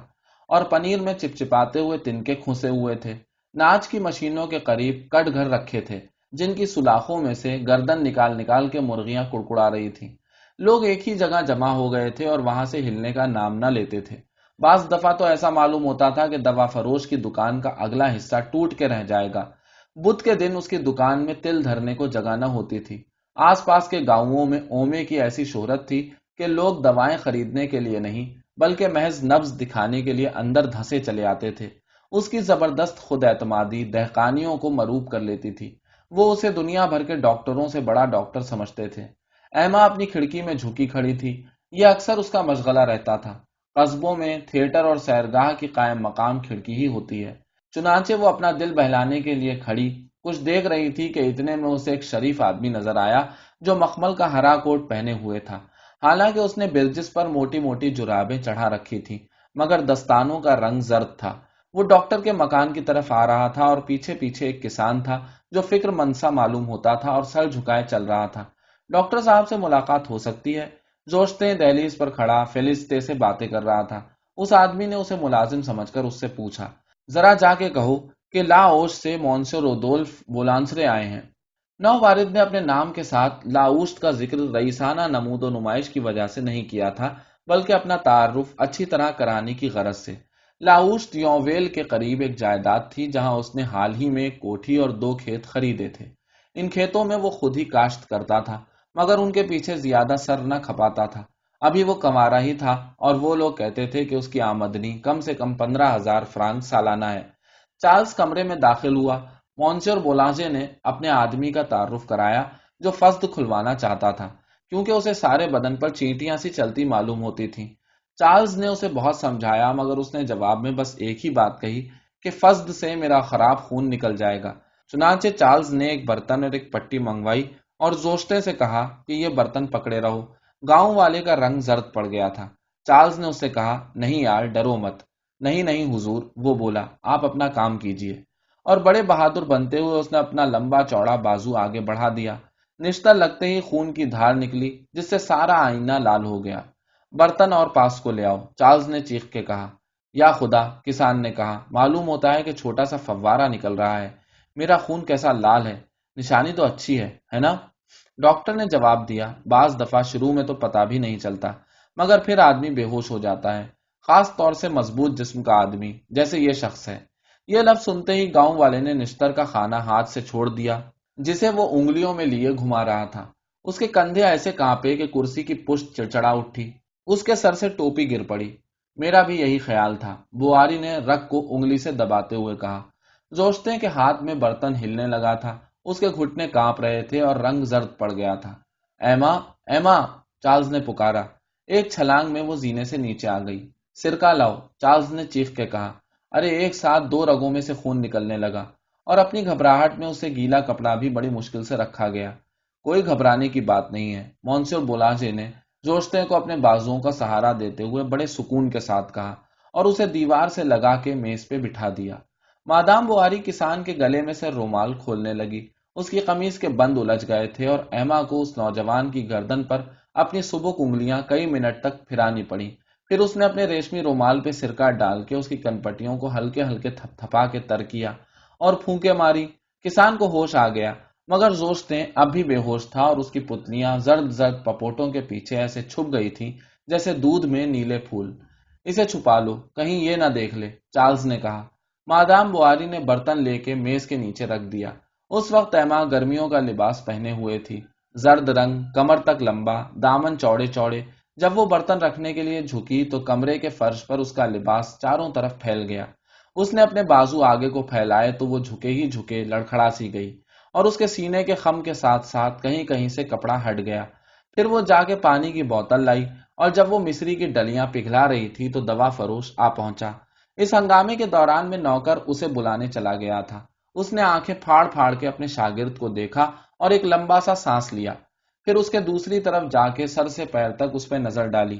اور پنیر میں چپچپاتے ہوئے تنکے کھنسے ہوئے تھے۔ ناچ کی مشینوں کے قریب کٹ گھر رکھے تھے جن کی سلاخوں میں سے گردن نکال نکال کے مرغیاں کڑکڑا رہی تھیں۔ لوگ ایک ہی جگہ جمع ہو گئے تھے اور وہاں سے ہلنے کا نام نہ لیتے تھے۔ بعض دفعہ تو ایسا معلوم ہوتا تھا کہ دوا فروش کی دکان کا اگلا حصہ ٹوٹ کے رہ جائے گا۔ بدھ کے دن اس کی دکان میں تل دھرنے کو جگہ نہ ہوتی تھی۔ آس پاس کے گاؤں میں اومے کی ایسی شہرت تھی کہ لوگ دوائیں خریدنے کے لیے نہیں، بلکہ محض نبز دکھانے کے لیے اندر دھسے چلے آتے تھے۔ اس کی زبردست خود اعتمادی دہقانیوں کو مروب کر لیتی تھی۔ وہ اسے دنیا بھر کے ڈاکٹروں سے بڑا ڈاکٹر سمجھتے تھے۔ ایما اپنی کھڑکی میں جھکی کھڑی تھی۔ یہ اکثر اس کا مشغلہ رہتا تھا۔ قصبوں میں تھیٹر اور سیرگاہ کی قائم مقام کھڑکی ہی ہوتی ہے۔ چنانچہ وہ اپنا دل بہلانے کے لیے کھڑی۔ کچھ دیکھ رہی تھی کہ اتنے میں اسے ایک شریف آدمی نظر آیا جو مخمل کا ہرا کوٹ پہنے ہوئے تھا۔ حالانکہ اس نے برجس پر موٹی موٹی جرابیں چڑھا رکھی تھی مگر دستانوں کا رنگ زرد تھا۔ وہ ڈاکٹر کے مکان کی طرف آ رہا تھا اور پیچھے پیچھے ایک کسان تھا جو فکر منسا معلوم ہوتا تھا اور سر جھکائے چل رہا تھا۔ ڈاکٹر صاحب سے ملاقات ہو سکتی ہے۔ جوشتے دہلیز پر کھڑا فلستے سے باتیں کر رہا تھا۔ اس آدمی نے اسے ملازم سمجھ کر اس سے پوچھا، ذرا جا کے کہو کہ لا اوش سے مونسو رودولف بولانسرے آئے ہیں۔ نو وارد نے اپنے نام کے ساتھ لاؤشت کا ذکر رئیسانہ نمود و نمائش کی وجہ سے نہیں کیا تھا، بلکہ اپنا تعارف اچھی طرح کرانے کی غرض سے۔ لاؤشت یوویل کے قریب ایک جائیداد تھی جہاں اس نے حال ہی میں کوٹھی اور دو کھیت خریدے تھے۔ ان کھیتوں میں وہ خود ہی کاشت کرتا تھا۔ مگر ان کے پیچھے زیادہ سر نہ کھپاتا تھا۔ ابھی وہ کمارا ہی تھا اور وہ لوگ کہتے تھے کہ اس کی آمدنی کم سے کم پندرہ ہزار فرانک سالانہ ہے۔ چارلز کمرے میں داخل ہوا۔ مونسر بولانجے نے اپنے آدمی کا تعارف کرایا جو فسد کھلوانا چاہتا تھا، کیونکہ اسے سارے بدن پر چینٹیاں سی چلتی معلوم ہوتی تھیں۔ چارلز نے اسے بہت سمجھایا، مگر اس نے جواب میں بس ایک ہی بات کہی کہ فسد سے میرا خراب خون نکل جائے گا۔ چنانچہ چارلز نے ایک برتن اور ایک پٹی منگوائی اور زوشتے سے کہا کہ یہ برتن پکڑے رہو۔ گاؤں والے کا رنگ زرد پڑ گیا تھا۔ چارلز نے اس سے کہا، نہیں یار، ڈرو مت۔ نہیں نہیں، حضور۔ وہ بولا، آپ اپنا کام کیجیے۔ اور بڑے بہادر بنتے ہوئے اس نے اپنا لمبا چوڑا بازو آگے بڑھا دیا۔ نشتہ لگتے ہی خون کی دھار نکلی، جس سے سارا آئینہ لال ہو گیا۔ برتن اور پاس کو لے آؤ۔ چارلز نے چیخ کے کہا، یا خدا! کسان نے کہا، معلوم ہوتا ہے کہ چھوٹا سا فوارہ نکل رہا ہے۔ میرا خون کیسا لال ہے۔ نشانی تو اچھی ہے ہے نا؟ ڈاکٹر نے جواب دیا، بعض دفعہ شروع میں تو پتا بھی نہیں چلتا، مگر پھر آدمی بے ہوش ہو جاتا ہے، خاص طور سے مضبوط جسم کا آدمی، جیسے یہ شخص ہے۔ یہ لفظ سنتے ہی گاؤں والے نے نشتر کا کھانا ہاتھ سے چھوڑ دیا، جسے وہ انگلیوں میں لیے گھما رہا تھا۔ اس کے کندھے ایسے کانپے کہ کرسی کی پشت چڑچڑا اٹھی، اس کے سر سے ٹوپی گر پڑی۔ میرا بھی یہی خیال تھا۔ بواری نے رگ کو انگلی سے دباتے ہوئے کہا، جوشتے کے ہاتھ میں برتن ہلنے لگا تھا۔ اس کے گھٹنے کانپ رہے تھے اور رنگ زرد پڑ گیا تھا۔ ایما ایما، چارلز نے پکارا۔ ایک چھلانگ میں وہ زینے سے نیچے آ گئی۔ سرکا لاؤ، چارلز نے چیخ کے کہا۔ ارے، ایک ساتھ دو رگوں میں سے خون نکلنے لگا۔ اور اپنی گھبراہٹ میں اسے گیلا کپڑا بھی بڑی مشکل سے رکھا گیا۔ کوئی گھبرانے کی بات نہیں ہے مونسر بولاجے نے جوشتے کو اپنے بازوؤں کا سہارا دیتے ہوئے بڑے سکون کے ساتھ کہا اور اسے دیوار سے لگا کے میز پہ بٹھا دیا۔ مادام بواری کسان کے گلے میں سے رومال کھولنے لگی۔ اس کی قمیض کے بند الجھ گئے تھے اور ایما کو اس نوجوان کی گردن پر اپنی سبک انگلیاں کئی منٹ تک پھرانی پڑی پھر اس نے اپنے ریشمی رومال پہ سرکہ ڈال کے اس کی کنپٹیوں کو ہلکے ہلکے تھپ تھپا کے تر کیا اور پھونکے ماری۔ کسان کو ہوش آ گیا، مگر زوشتے اب بھی بے ہوش تھا اور اس کی پتلیاں زرد زرد پپوٹوں کے پیچھے ایسے چھپ گئی تھی جیسے دودھ میں نیلے پھول۔ اسے چھپا لو، کہیں یہ نہ دیکھ لے، چارلز نے کہا۔ مادام بواری نے برتن لے کے میز کے نیچے رکھ دیا۔ اس وقت ایما گرمیوں کا لباس پہنے ہوئے تھی۔ زرد رنگ، کمر تک لمبا، دامن چوڑے چوڑے۔ جب وہ برتن رکھنے کے لیے جھکی تو کمرے کے فرش پر اس کا لباس چاروں طرف پھیل گیا۔ اس نے اپنے بازو آگے کو پھیلائے تو وہ جھکے ہی جھکے لڑکھڑا سی گئی۔ اور اس کے سینے کے خم کے ساتھ ساتھ کہیں کہیں سے کپڑا ہٹ گیا۔ پھر وہ جا کے پانی کی بوتل لائی اور جب وہ مصری کی ڈلیاں پگھلا رہی تھی تو دوا فروش آ پہنچا۔ اس ہنگامے کے دوران میں نوکر اسے بلانے چلا گیا تھا۔ اس نے آنکھیں پھاڑ پھاڑ کے اپنے شاگرد کو دیکھا اور ایک لمبا سا سانس لیا۔ پھر اس کے دوسری طرف جا کے سر سے پیر تک اس پہ نظر ڈالی۔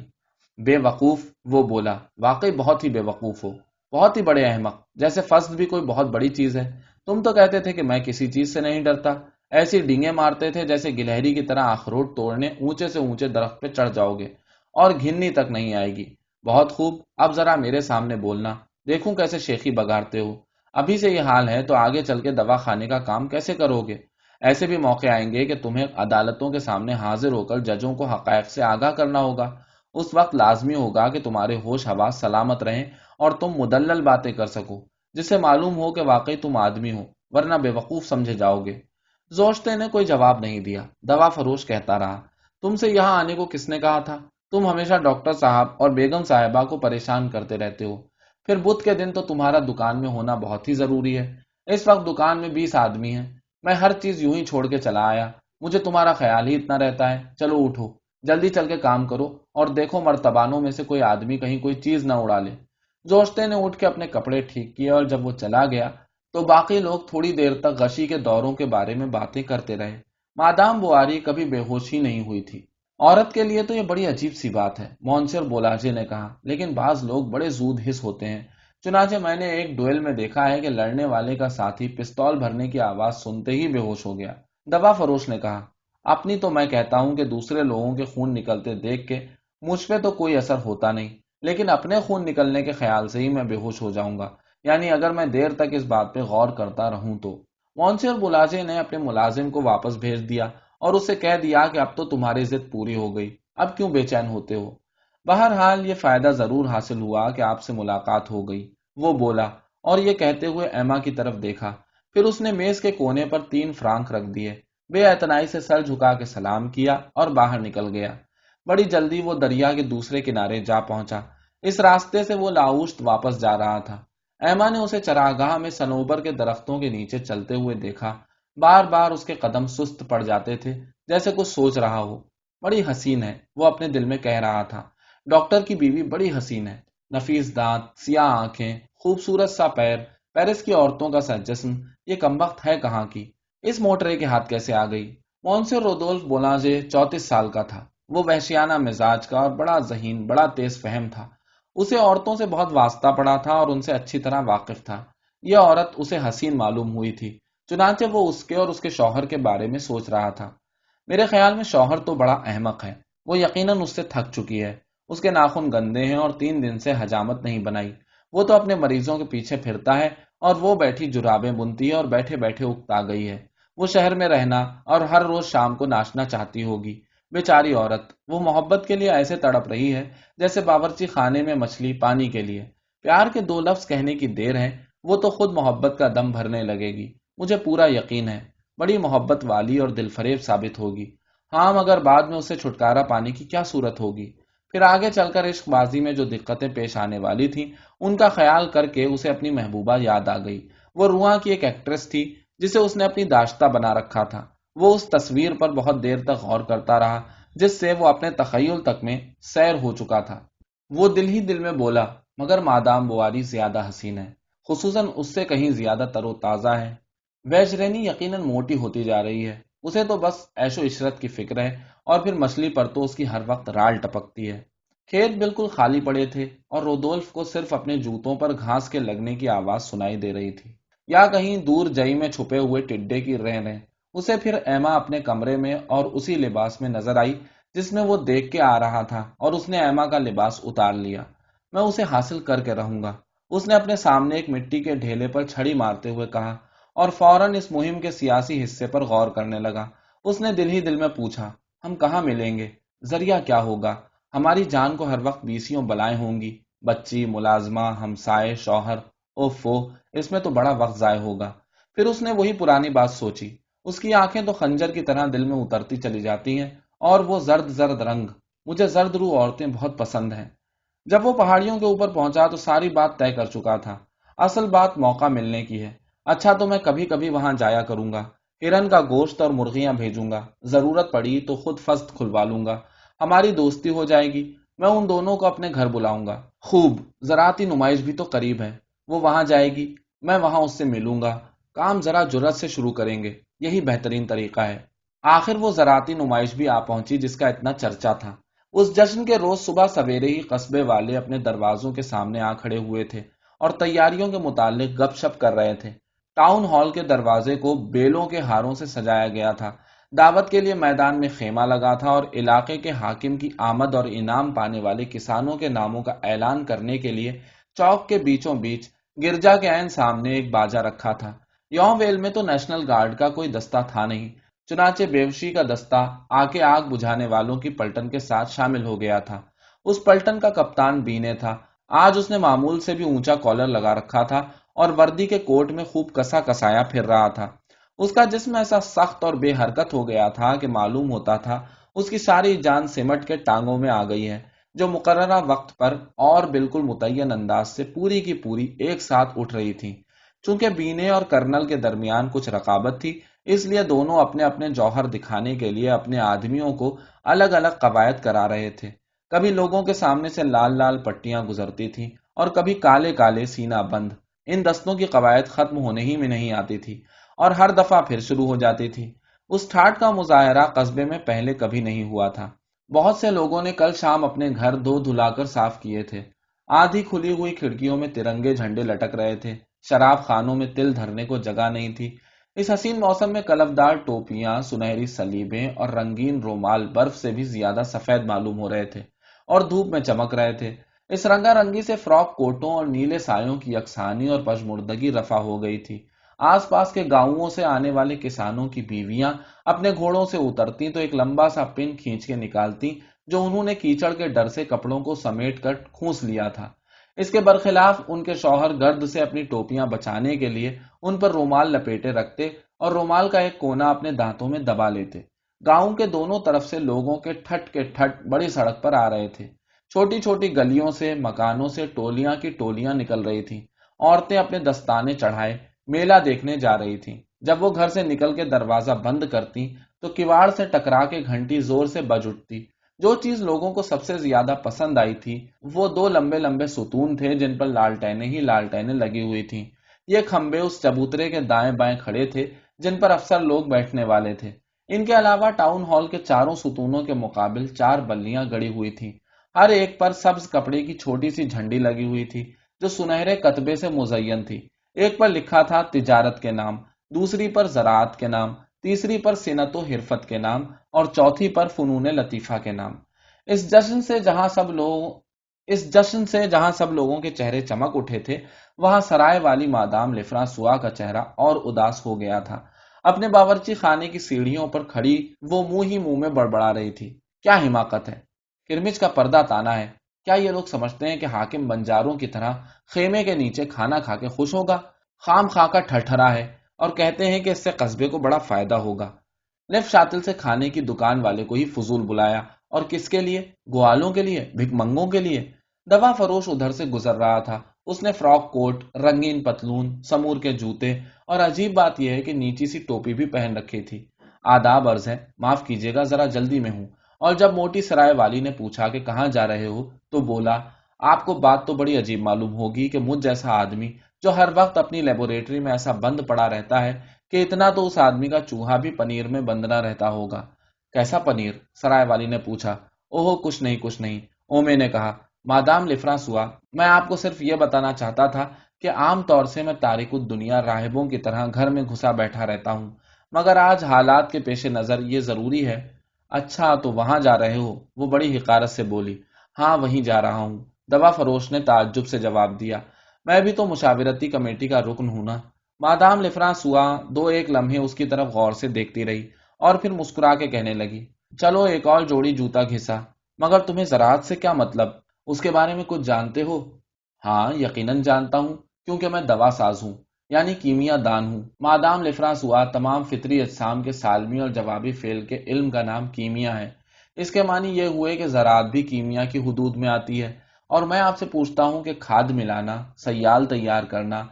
بے وقوف، وہ بولا، واقعی بہت ہی بے وقوف ہو، بہت ہی بڑے احمق، جیسے فصل بھی کوئی بہت بڑی چیز ہے۔ تم تو کہتے تھے کہ میں کسی چیز سے نہیں ڈرتا۔ ایسی ڈینگے مارتے تھے جیسے گلہری کی طرح اخروٹ توڑنے اونچے سے اونچے درخت پہ چڑھ جاؤ گے اور گھننی تک نہیں آئے گی۔ بہت خوب، اب ذرا میرے سامنے بولنا، دیکھوں کیسے شیخی بگاڑتے ہو۔ ابھی سے یہ حال ہے تو آگے چل کے دوا خانے کا کام کیسے کرو گے؟ ایسے بھی موقع آئیں گے کہ تمہیں عدالتوں کے سامنے حاضر ہو کر ججوں کو حقائق سے آگاہ کرنا ہوگا۔ اس وقت لازمی ہوگا کہ تمہارے ہوش حواس سلامت رہیں اور تم مدلل باتیں کر سکو، جس سے معلوم ہو کہ واقعی تم آدمی ہو، ورنہ بے وقوف سمجھے جاؤ گے۔ زوشتے نے کوئی جواب نہیں دیا۔ دوا فروش کہتا رہا، تم سے یہاں آنے کو کس نے کہا تھا؟ تم ہمیشہ ڈاکٹر صاحب اور بیگم صاحبہ کو پریشان کرتے رہتے ہو۔ پھر بدھ کے دن تو تمہارا دکان میں ہونا بہت ہی ضروری ہے۔ اس وقت دکان میں بیس آدمی ہیں۔ میں ہر چیز یوں ہی چھوڑ کے چلا آیا۔ مجھے تمہارا خیال ہی اتنا رہتا ہے۔ چلو اٹھو۔ جلدی چل کے کام کرو اور دیکھو مرتبانوں میں سے کوئی آدمی کہیں کوئی چیز نہ اڑا لے۔ زوشتے نے اٹھ کے اپنے کپڑے ٹھیک کیے اور جب وہ چلا گیا تو باقی لوگ تھوڑی دیر تک غشی کے دوروں کے بارے میں باتیں کرتے رہے۔ مادام بواری کبھی بے ہوش ہی نہیں ہوئی تھی۔ عورت کے لیے تو یہ بڑی عجیب سی بات ہے۔ مونسر بولاجے نے کہا، لیکن بعض لوگ بڑے زود حص ہوتے ہیں۔ چنانچہ میں نے ایک ڈویل میں دیکھا ہے کہ لڑنے والے کا ساتھی پستول بھرنے کی آواز سنتے ہی بے ہوش ہو گیا۔ دوا فروش نے کہا، اپنی تو میں کہتا ہوں کہ دوسرے لوگوں کے خون نکلتے دیکھ کے مجھ پہ تو کوئی اثر ہوتا نہیں، لیکن اپنے خون نکلنے کے خیال سے ہی میں بے ہوش ہو جاؤں گا۔ یعنی اگر میں دیر تک اس بات پہ غور کرتا رہوں تو۔ مونسر بلازے نے اپنے ملازم کو واپس بھیج دیا۔ اور اسے کہہ دیا کہ اب تو تمہاری ضد پوری ہو گئی، اب کیوں بے چین ہوتے ہو؟ بہرحال یہ فائدہ ضرور حاصل ہوا کہ آپ سے ملاقات ہو گئی۔ وہ بولا، اور یہ کہتے ہوئے ایما کی طرف دیکھا۔ پھر اس نے میز کے کونے پر تین فرانک رکھ دیے۔ بے اعتنائی سے سر جھکا کے سلام کیا اور باہر نکل گیا۔ بڑی جلدی وہ دریا کے دوسرے کنارے جا پہنچا۔ اس راستے سے وہ لاؤشت واپس جا رہا تھا۔ ایما نے اسے چراگاہ میں سنوبر کے درختوں کے نیچے چلتے ہوئے دیکھا۔ بار بار اس کے قدم سست پڑ جاتے تھے، جیسے کچھ سوچ رہا ہو۔ بڑی حسین ہے، وہ اپنے دل میں کہہ رہا تھا۔ ڈاکٹر کی بیوی بڑی حسین ہے۔ نفیس دانت، سیاہ آنکھیں، خوبصورت سا پیر، پیرس کی عورتوں کا سا جسم، یہ کم وقت ہے کہاں کی؟ اس موٹرے کے ہاتھ کیسے آ گئی؟ مونسر رودولف بولانجے چوتیس سال کا تھا۔ وہ وحشیانہ مزاج کا اور بڑا ذہین، بڑا تیز فہم تھا۔ اسے عورتوں سے بہت واسطہ پڑا تھا اور ان سے اچھی طرح واقف تھا۔ یہ عورت اسے حسین معلوم ہوئی تھی۔ چنانچہ وہ اس کے اور اس کے شوہر کے بارے میں سوچ رہا تھا۔ میرے خیال میں شوہر تو بڑا احمق ہے۔ وہ یقیناً اس سے تھک چکی ہے۔ اس کے ناخن گندے ہیں اور تین دن سے حجامت نہیں بنائی۔ وہ تو اپنے مریضوں کے پیچھے پھرتا ہے اور وہ بیٹھی جرابیں بنتی ہے اور بیٹھے بیٹھے اکتا گئی ہے۔ وہ شہر میں رہنا اور ہر روز شام کو ناچنا چاہتی ہوگی۔ بیچاری عورت، وہ محبت کے لیے ایسے تڑپ رہی ہے جیسے باورچی خانے میں مچھلی پانی کے لیے۔ پیار کے دو لفظ کہنے کی دیر ہے، وہ تو خود محبت کا دم بھرنے لگے گی۔ مجھے پورا یقین ہے، بڑی محبت والی اور دل فریب ثابت ہوگی۔ ہاں مگر بعد میں اسے چھٹکارا پانے کی کیا صورت ہوگی؟ پھر آگے چل کر عشق بازی میں جو دقتیں پیش آنے والی تھیں، ان کا خیال کر کے اسے اپنی محبوبہ یاد آ گئی۔ وہ رواں کی ایک ایکٹریس تھی، جسے اس نے اپنی داشتہ بنا رکھا تھا۔ وہ اس تصویر پر بہت دیر تک غور کرتا رہا، جس سے وہ اپنے تخیل تک میں سیر ہو چکا تھا۔ وہ دل ہی دل میں بولا، مگر مادام بواری زیادہ حسین ہے۔ خصوصاً اس سے کہیں زیادہ تر و تازہ ہے۔ ویجرینی یقیناً موٹی ہوتی جا رہی ہے۔ اسے تو بس ایش و عشرت کی فکر ہے اور پھر مچھلی پر تو اس کی ہر وقت رال ٹپکتی ہے۔ کھیت بالکل خالی پڑے تھے اور رودولف کو صرف اپنے جوتوں پر گھاس کے لگنے کی آواز سنائی دے رہی تھی۔ یا کہیں دور جئی میں چھپے ہوئے ٹڈے کی رہ رہے۔ اسے پھر ایما اپنے کمرے میں اور اسی لباس میں نظر آئی جس میں وہ دیکھ کے آ رہا تھا اور اس نے ایما کا لباس اتار لیا۔ میں اسے حاصل کر کے رہوں گا۔ اس نے اپنے سامنے ایک مٹی کے ڈھیلے پر چھڑی مارتے ہوئے کہا اور فوراً اس مہم کے سیاسی حصے پر غور کرنے لگا۔ اس نے دل ہی دل میں پوچھا، ہم کہاں ملیں گے؟ ذریعہ کیا ہوگا؟ ہماری جان کو ہر وقت بیسیوں بلائیں ہوں گی۔ بچی، ملازمہ، ہمسائے، شوہر اوفو اس میں تو بڑا وقت ضائع ہوگا۔ پھر اس نے وہی پرانی بات سوچی۔ اس کی آنکھیں تو خنجر کی طرح دل میں اترتی چلی جاتی ہیں اور وہ زرد زرد رنگ۔ مجھے زرد رو عورتیں بہت پسند ہیں۔ جب وہ پہاڑیوں کے اوپر پہنچا تو ساری بات طے کر چکا تھا۔ اصل بات موقع ملنے کی ہے۔ اچھا تو میں کبھی کبھی وہاں جایا کروں گا۔ ہرن کا گوشت اور مرغیاں بھیجوں گا۔ ضرورت پڑی تو خود فست کھلوا لوں گا۔ ہماری دوستی ہو جائے گی۔ میں ان دونوں کو اپنے گھر بلاؤں گا۔ خوب، زراعتی نمائش بھی تو قریب ہے۔ وہ وہاں جائے گی۔ میں وہاں اس سے ملوں گا۔ کام ذرا جرت سے شروع کریں گے۔ یہی بہترین طریقہ ہے۔ آخر وہ زراعتی نمائش بھی آ پہنچی جس کا اتنا چرچا تھا۔ اس جشن کے روز صبح سویرے ہی قصبے والے اپنے دروازوں کے سامنے آ کھڑے ہوئے تھے اور تیاریوں کے متعلق گپ شپ کر رہے تھے۔ ٹاؤن ہال کے دروازے کو بیلوں کے ہاروں سے سجایا گیا تھا۔ دعوت کے لیے میدان میں خیمہ لگا تھا اور علاقے کے حاکم کی آمد اور انعام پانے والے کسانوں کے ناموں کا اعلان کرنے کے لیے چوک کے بیچوں بیچ گرجا کے عین سامنے ایک باجا رکھا تھا۔ یوم ویل میں تو نیشنل گارڈ کا کوئی دستہ تھا نہیں، چنانچہ بیوشی کا دستہ آ کے آگ بجھانے والوں کی پلٹن کے ساتھ شامل ہو گیا تھا۔ اس پلٹن کا کپتان بینے تھا۔ آج اس نے معمول سے بھی اونچا کالر لگا رکھا تھا اور وردی کے کوٹ میں خوب کسا کسایا پھر رہا تھا۔ اس کا جسم ایسا سخت اور بے حرکت ہو گیا تھا کہ معلوم ہوتا تھا اس کی ساری جان سمٹ کے ٹانگوں میں آ گئی ہے، جو مقررہ وقت پر اور بالکل متعین انداز سے پوری کی پوری ایک ساتھ اٹھ رہی تھی چونکہ بینے اور کرنل کے درمیان کچھ رقابت تھی، اس لیے دونوں اپنے اپنے جوہر دکھانے کے لیے اپنے آدمیوں کو الگ الگ قواعد کرا رہے تھے۔ کبھی لوگوں کے سامنے سے لال لال پٹیاں گزرتی تھیں اور کبھی کالے کالے سینا بند۔ ان دستوں کی قواعد ختم ہونے ہی میں نہیں آتی تھی اور ہر دفعہ پھر شروع ہو جاتی تھی۔ اس ٹھاٹ کا مظاہرہ قصبے میں پہلے کبھی نہیں ہوا تھا۔ بہت سے لوگوں نے کل شام اپنے گھر دو دھلا کر صاف کیے تھے۔ آدھی کھلی ہوئی کھڑکیوں میں ترنگے جھنڈے لٹک رہے تھے۔ شراب خانوں میں تل دھرنے کو جگہ نہیں تھی۔ اس حسین موسم میں کلفدار ٹوپیاں، سنہری سلیبیں اور رنگین رومال برف سے بھی زیادہ سفید معلوم ہو رہے تھے اور دھوپ میں چمک رہے تھے۔ اس رنگا رنگی سے فراک کوٹوں اور نیلے سایوں کی یکسانی اور پشمردگی رفا ہو گئی تھی۔ آس پاس کے گاؤں سے آنے والے کسانوں کی بیویاں اپنے گھوڑوں سے اترتی تو ایک لمبا سا پن کھینچ کے نکالتی جو انہوں نے کیچڑ کے ڈر سے کپڑوں کو سمیٹ کر کھوس لیا تھا۔ اس کے برخلاف ان کے شوہر گرد سے اپنی ٹوپیاں بچانے کے لیے ان پر رومال لپیٹے رکھتے اور رومال کا ایک کونا اپنے دانتوں میں دبا لیتے۔ گاؤں کے دونوں طرف سے لوگوں کے ٹھٹ کے ٹھٹ بڑی سڑک پر آ رہے تھے۔ چھوٹی چھوٹی گلیوں سے، مکانوں سے ٹولیاں کی ٹولیاں نکل رہی تھیں۔ عورتیں اپنے دستانے چڑھائے، میلہ دیکھنے جا رہی تھی جب وہ گھر سے نکل کے دروازہ بند کرتی تو کواڑ سے ٹکرا کے گھنٹی زور سے بج اٹھتی جو چیز لوگوں کو سب سے زیادہ پسند آئی تھی، وہ دو لمبے لمبے ستون تھے جن پر لالٹینیں ہی لالٹینیں لگی ہوئی تھیں۔ یہ کھمبے اس چبوترے کے دائیں بائیں کھڑے تھے، جن پر افسر لوگ بیٹھنے والے تھے۔ ان کے علاوہ ٹاؤن ہال کے چاروں ستونوں کے مقابل چار بلیاں گڑی ہوئی تھیں۔ ہر ایک پر سبز کپڑے کی چھوٹی سی جھنڈی لگی ہوئی تھی، جو سنہرے کتبے سے مزین تھی۔ ایک پر لکھا تھا تجارت کے نام، دوسری پر زراعت کے نام، تیسری پر سنت و حرفت کے نام، اور چوتھی پر فنون لطیفہ کے نام۔ اس جشن سے جہاں سب لوگ، اس جشن سے جہاں سب لوگوں کے چہرے چمک اٹھے تھے، وہاں سرائے والی مادام لفرا سوا کا چہرہ اور اداس ہو گیا تھا۔ اپنے باورچی خانے کی سیڑھیوں پر کھڑی وہ منہ ہی منہ میں بڑبڑا رہی تھی۔ کیا حماقت ہے؟ کرمچ کا پردہ تانا ہے۔ کیا یہ لوگ سمجھتے ہیں کہ حاکم بنجاروں کی طرح خیمے کے نیچے کھانا کھا کے خوش ہوگا؟ خام خا کا ٹھٹھرا ہے اور کہتے ہیں کہ اس سے قصبے کو بڑا فائدہ ہوگا۔ نف شاتل سے کھانے کی دکان والے کو ہی فضول بلایا۔ اور کس کے لیے؟ گوالوں کے لیے، بھک منگوں کے لیے۔ دوا فروش ادھر سے گزر رہا تھا۔ اس نے فراک کوٹ، رنگین پتلون، سمور کے جوتے اور عجیب بات یہ ہے کہ نیچی سی ٹوپی بھی پہن رکھی تھی۔ آداب عرض ہے معاف کیجیے گا، ذرا جلدی میں ہوں۔ اور جب موٹی سرائے والی نے پوچھا کہ کہاں جا رہے ہو، تو بولا، آپ کو بات تو بڑی عجیب معلوم ہوگی کہ مجھ جیسا آدمی جو ہر وقت اپنی لیبوریٹری میں ایسا بند پڑا رہتا ہے کہ اتنا تو اس آدمی کا چوہا بھی پنیر میں بندنا رہتا ہوگا۔ کیسا پنیر؟ سرائے والی نے پوچھا۔ اوہو، کچھ نہیں کچھ نہیں، اومے نے کہا۔ مادام لفرانس ہوا میں آپ کو صرف یہ بتانا چاہتا تھا کہ عام طور سے میں تاریخ الدنیا راہبوں کی طرح گھر میں گھسا بیٹھا رہتا ہوں، مگر آج حالات کے پیش نظر یہ ضروری ہے اچھا تو وہاں جا رہے ہو۔ وہ بڑی حکارت سے بولی ہاں وہیں جا رہا ہوں۔ دوا فروش نے تعجب سے جواب دیا، میں بھی تو مشاورتی کمیٹی کا رکن ہوں نا۔ مادام لفرانس ہوا، دو ایک لمحے اس کی طرف غور سے دیکھتی رہی اور پھر مسکرا کے کہنے لگی، چلو ایک اور جوڑی جوتا گھسا، مگر تمہیں زراعت سے کیا مطلب؟ اس کے بارے میں کچھ جانتے ہو؟ ہاں یقیناً جانتا ہوں، کیونکہ میں دوا ساز ہوں۔ یعنی کیمیا دان ہوں۔ مادام لفرانس ہوا تمام فطری اجسام کے سالمی اور جوابی فیل کے علم کا نام کیمیا ہے۔ اس کے معنی یہ ہوئے کہ زراعت بھی کیمیا کی حدود میں آتی ہے۔ اور میں آپ سے پوچھتا ہوں کہ کھاد ملانا، سیال تیار کرنا،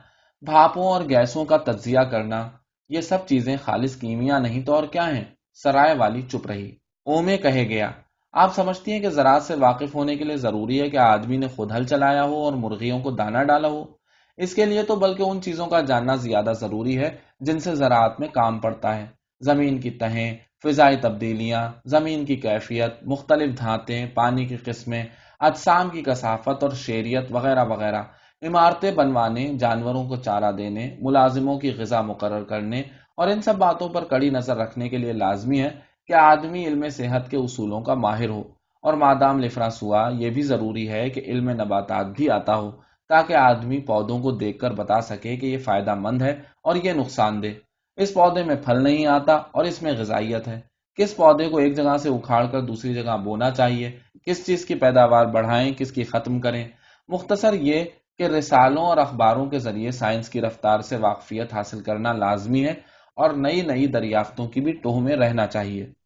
بھاپوں اور گیسوں کا تجزیہ کرنا، یہ سب چیزیں خالص کیمیا نہیں تو اور کیا ہیں؟ سرائے والی چپ رہی۔ اومے کہے گیا، آپ سمجھتی ہیں کہ زراعت سے واقف ہونے کے لیے ضروری ہے کہ آدمی نے خود ہل چلایا ہو اور مرغیوں کو دانا ڈالا ہو؟ اس کے لیے تو بلکہ ان چیزوں کا جاننا زیادہ ضروری ہے جن سے زراعت میں کام پڑتا ہے۔ زمین کی تہیں، فضائی تبدیلیاں، زمین کی کیفیت، مختلف دھاتیں، پانی کی قسمیں، اجسام کی کثافت اور شیریت وغیرہ وغیرہ۔ عمارتیں بنوانے، جانوروں کو چارہ دینے، ملازموں کی غذا مقرر کرنے اور ان سب باتوں پر کڑی نظر رکھنے کے لیے لازمی ہے کہ آدمی علم صحت کے اصولوں کا ماہر ہو۔ اور مادام لفرانس ہوا یہ بھی ضروری ہے کہ علم نباتات بھی آتا ہو۔ تاکہ آدمی پودوں کو دیکھ کر بتا سکے کہ یہ فائدہ مند ہے اور یہ نقصان دہ۔ اس پودے میں پھل نہیں آتا اور اس میں غذائیت ہے۔ کس پودے کو ایک جگہ سے اکھاڑ کر دوسری جگہ بونا چاہیے؟ کس چیز کی پیداوار بڑھائیں؟ کس کی ختم کریں؟ مختصر یہ کہ رسالوں اور اخباروں کے ذریعے سائنس کی رفتار سے واقفیت حاصل کرنا لازمی ہے اور نئی نئی دریافتوں کی بھی ٹوہ میں رہنا چاہیے۔